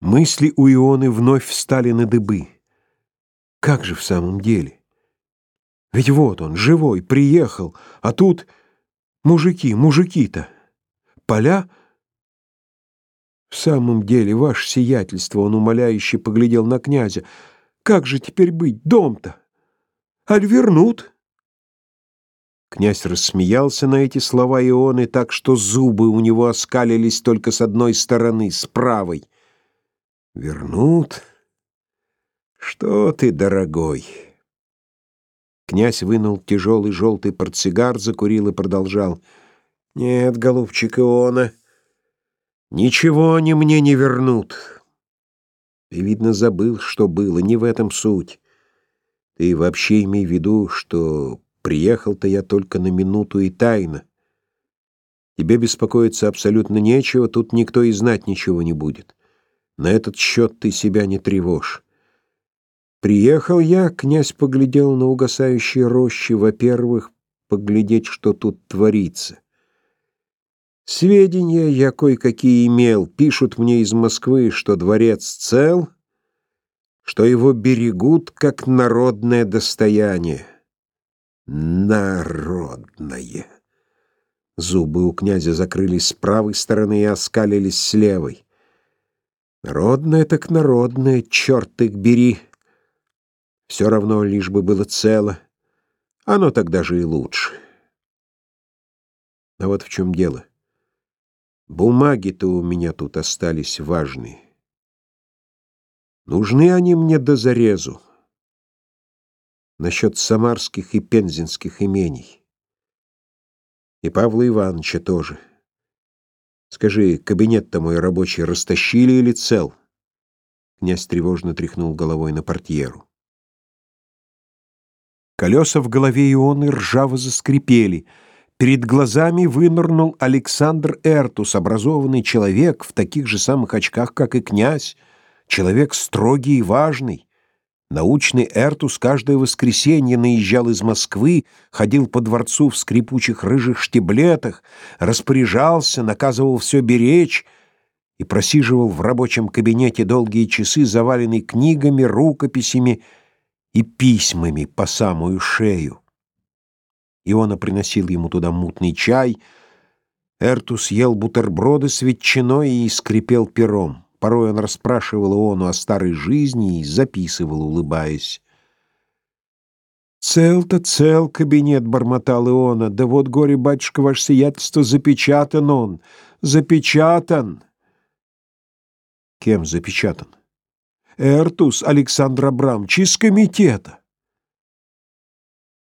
Мысли у Ионы вновь встали на дыбы. Как же в самом деле? Ведь вот он, живой, приехал, а тут мужики, мужики-то. Поля? В самом деле, ваше сиятельство, он умоляюще поглядел на князя. Как же теперь быть, дом-то? Аль вернут? Князь рассмеялся на эти слова Ионы так, что зубы у него оскалились только с одной стороны, с правой. Вернут? Что ты, дорогой? Князь вынул тяжелый желтый портсигар, закурил и продолжал. Нет, голубчик Иона, ничего они мне не вернут. Ты, видно, забыл, что было, не в этом суть. Ты вообще имей в виду, что приехал-то я только на минуту и тайно. Тебе беспокоиться абсолютно нечего, тут никто и знать ничего не будет. На этот счет ты себя не тревожь. Приехал я, князь поглядел на угасающие рощи, во-первых, поглядеть, что тут творится. Сведения я кое-какие имел. Пишут мне из Москвы, что дворец цел, что его берегут как народное достояние. Народное. Зубы у князя закрылись с правой стороны и оскалились с левой. Народное так народное, черт их бери. Все равно, лишь бы было цело. Оно тогда же и лучше. А вот в чем дело. Бумаги-то у меня тут остались важные. Нужны они мне до зарезу. Насчет самарских и пензенских имений. И Павла Ивановича тоже. Скажи, кабинет-то мой рабочий растащили или цел? Князь тревожно тряхнул головой на портьеру. Колеса в голове Ионы ржаво заскрипели. Перед глазами вынырнул Александр Эртус, образованный человек в таких же самых очках, как и князь, человек строгий и важный. Научный Эртус каждое воскресенье наезжал из Москвы, ходил по дворцу в скрипучих рыжих штиблетах, распоряжался, наказывал все беречь и просиживал в рабочем кабинете долгие часы, заваленный книгами, рукописями и письмами по самую шею. Иона приносил ему туда мутный чай, Эртус ел бутерброды с ветчиной и скрипел пером. Порой он расспрашивал Иону о старой жизни и записывал, улыбаясь. «Цел-то цел, кабинет», — бормотал Иона. «Да вот, горе-батюшка, ваше сиятельство, запечатан он, запечатан». «Кем запечатан?» «Эртус Александр Абрамович из комитета».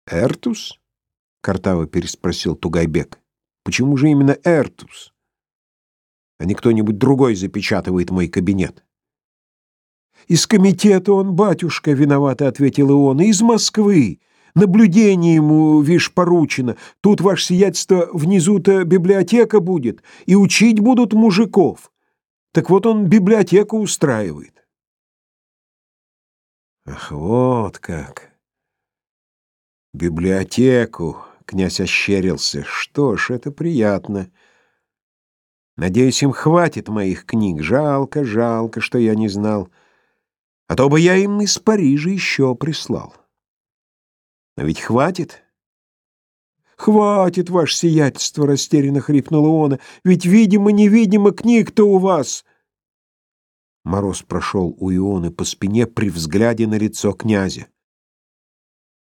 «Эртус?» — картаво переспросил Тугайбек. «Почему же именно Эртус?» А не кто-нибудь другой запечатывает мой кабинет. «Из комитета он, батюшка, виновато», — ответил и он, — «из Москвы. Наблюдение ему, вишь, поручено. Тут, ваше сиятельство, внизу-то библиотека будет, и учить будут мужиков. Так вот он библиотеку устраивает». «Ах, вот как! Библиотеку!» — князь ощерился. «Что ж, это приятно». Надеюсь, им хватит моих книг. Жалко, жалко, что я не знал. А то бы я им из Парижа еще прислал. Но ведь хватит? Хватит, ваше сиятельство, растерянно хрипнула она. Ведь, видимо-невидимо, книг-то у вас. Мороз прошел у Ионы по спине при взгляде на лицо князя.